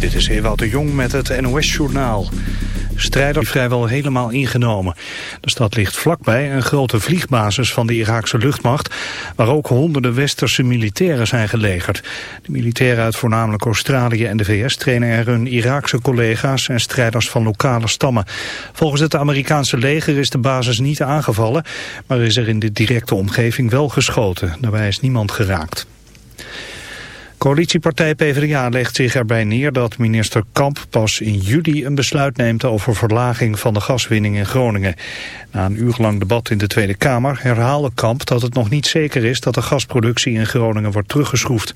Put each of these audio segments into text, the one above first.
Dit is Ewout de Jong met het NOS-journaal. Strijders vrijwel helemaal ingenomen. De stad ligt vlakbij een grote vliegbasis van de Iraakse luchtmacht... waar ook honderden westerse militairen zijn gelegerd. De militairen uit voornamelijk Australië en de VS trainen er hun Iraakse collega's... en strijders van lokale stammen. Volgens het Amerikaanse leger is de basis niet aangevallen... maar is er in de directe omgeving wel geschoten. Daarbij is niemand geraakt. Coalitiepartij PvdA legt zich erbij neer dat minister Kamp pas in juli een besluit neemt over verlaging van de gaswinning in Groningen. Na een uurlang debat in de Tweede Kamer herhaalde Kamp dat het nog niet zeker is dat de gasproductie in Groningen wordt teruggeschroefd.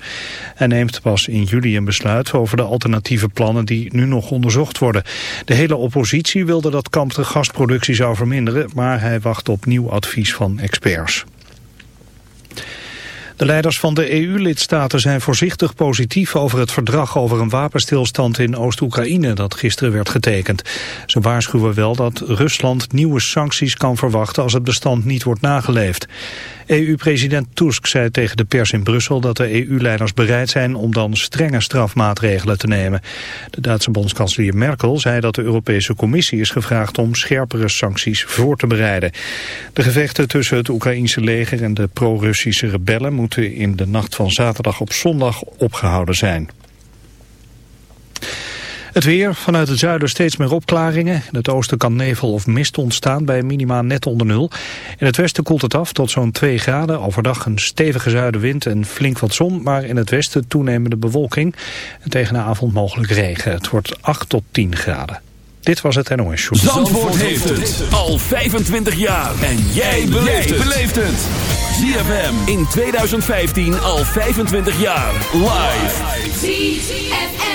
Hij neemt pas in juli een besluit over de alternatieve plannen die nu nog onderzocht worden. De hele oppositie wilde dat Kamp de gasproductie zou verminderen, maar hij wacht op nieuw advies van experts. De leiders van de EU-lidstaten zijn voorzichtig positief over het verdrag over een wapenstilstand in Oost-Oekraïne dat gisteren werd getekend. Ze waarschuwen wel dat Rusland nieuwe sancties kan verwachten als het bestand niet wordt nageleefd. EU-president Tusk zei tegen de pers in Brussel dat de EU-leiders bereid zijn om dan strenge strafmaatregelen te nemen. De Duitse bondskanselier Merkel zei dat de Europese Commissie is gevraagd om scherpere sancties voor te bereiden. De gevechten tussen het Oekraïense leger en de pro-Russische rebellen moeten in de nacht van zaterdag op zondag opgehouden zijn. Het weer, vanuit het zuiden steeds meer opklaringen. In het oosten kan nevel of mist ontstaan bij minima net onder nul. In het westen koelt het af tot zo'n 2 graden. Overdag een stevige zuidenwind en flink wat zon. Maar in het westen toenemende bewolking. En tegen de avond mogelijk regen. Het wordt 8 tot 10 graden. Dit was het NOS Show. Zandvoort, Zandvoort heeft het al 25 jaar. En jij beleeft het. ZFM in 2015 al 25 jaar. Live. ZFM.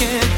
Again.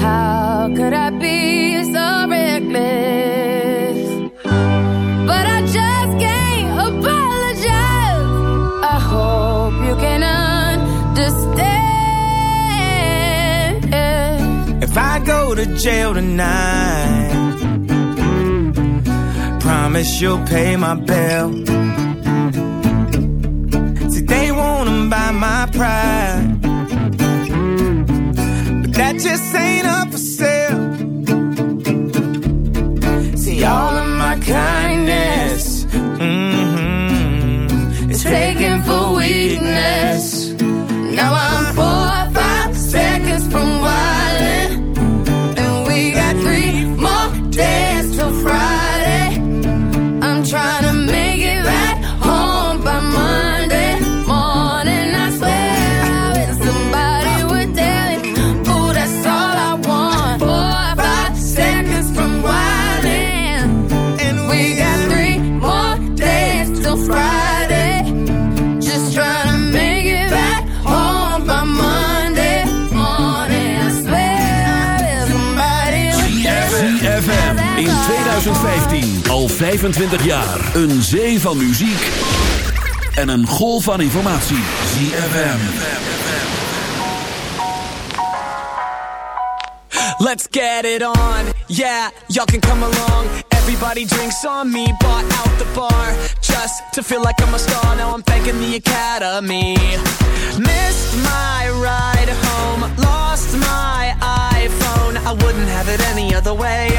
how could I be so reckless? But I just can't apologize. I hope you can understand. If I go to jail tonight, promise you'll pay my bill. See, they wanna buy my pride just ain't up for sale. See, all of my kindness mm-hmm, is taken for weakness. Now I'm four in 2015 al 25 jaar. Een zee van muziek en een golf van informatie. ZFM. Let's get it on. Yeah, y'all can come along. Everybody drinks on me, bought out the bar. Just to feel like I'm a star. Now I'm thanking the academy. Missed my ride home, lost my iPhone. I wouldn't have it any other way.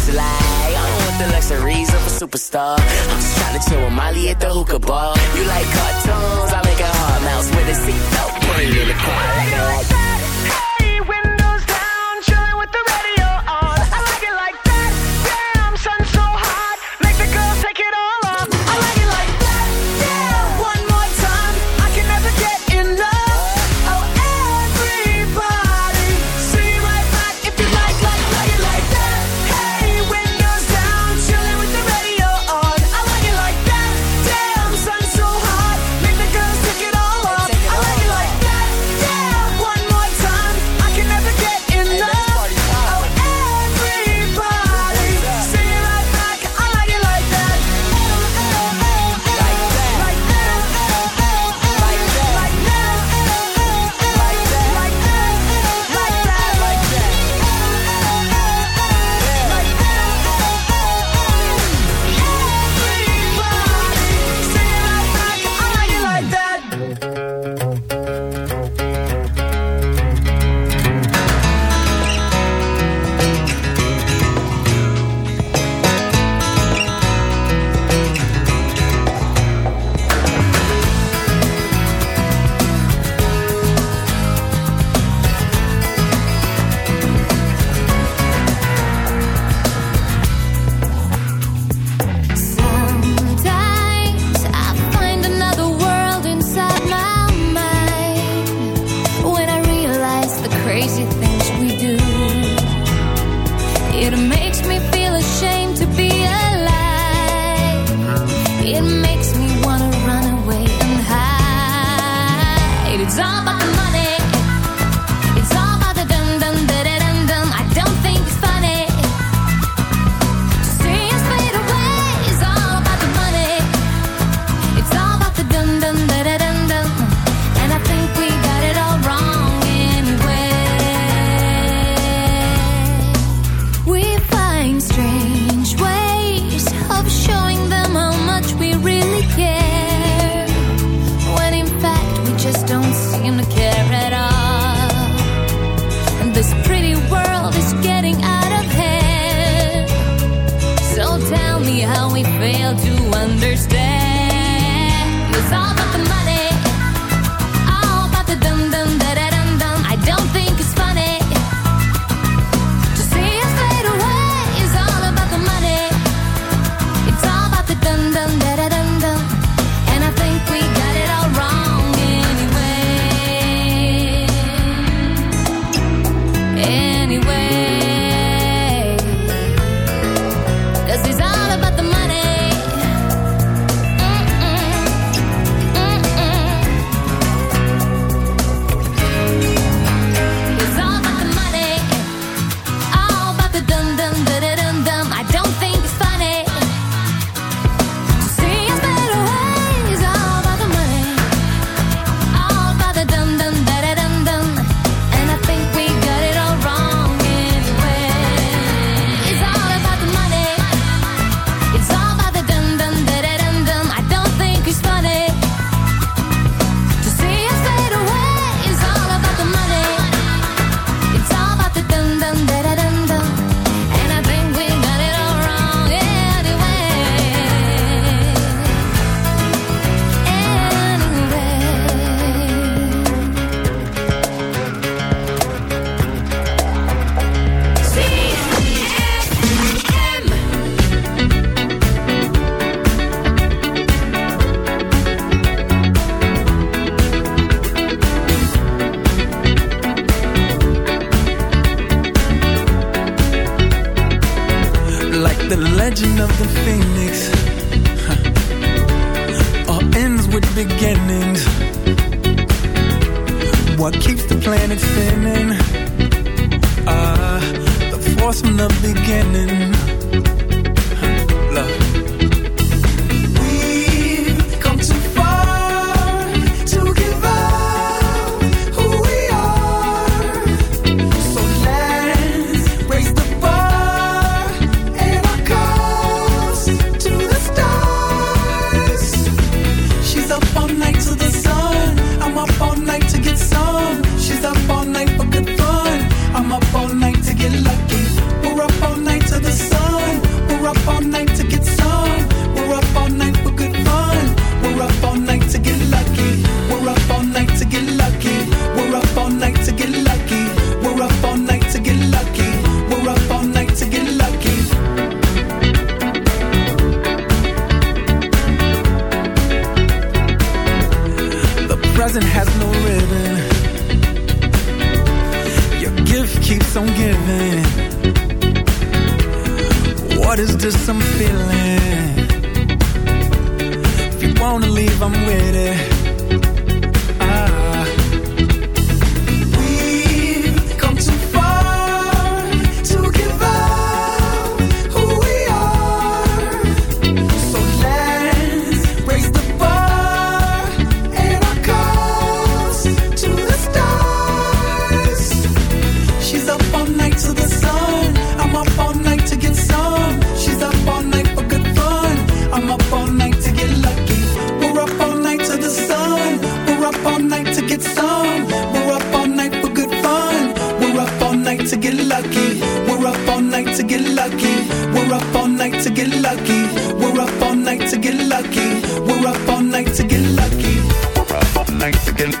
Like, I don't want the luxuries of a superstar. I'm just trying to chill with Molly at the hookah bar. You like cartoons? I make a hard mouse with a seatbelt. Put it in the car. I like it like that. nights again.